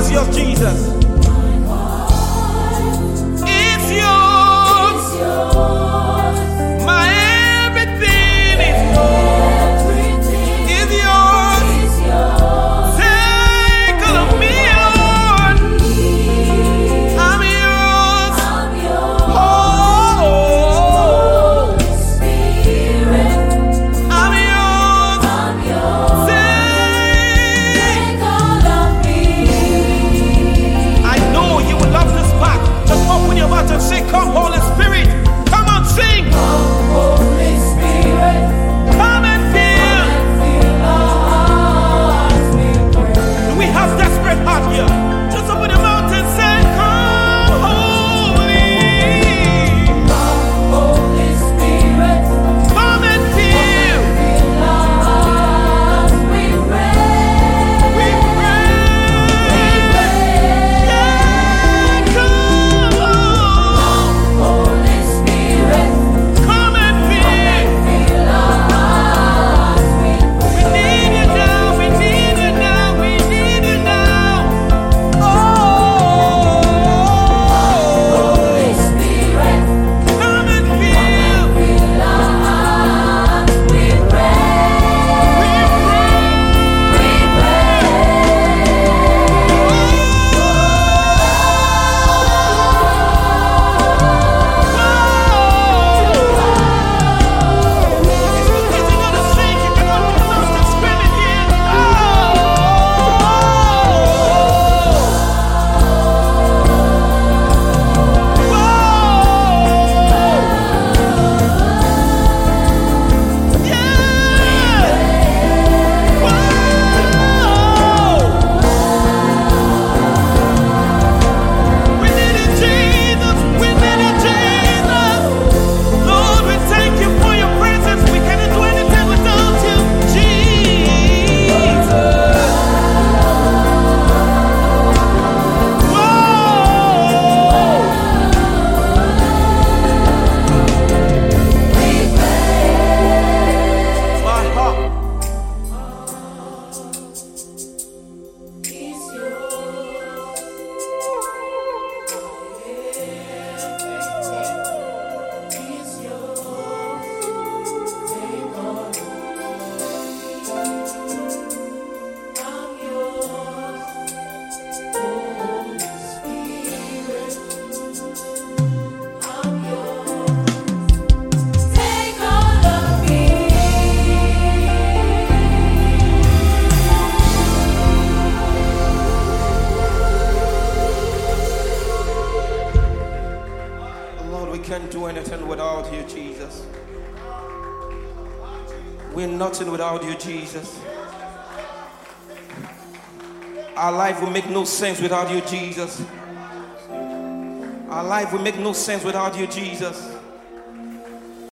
is your Jesus. Lord, we can't do anything without you, Jesus. We're nothing without you, Jesus. Our life will make no sense without you, Jesus. Our life will make no sense without you, Jesus.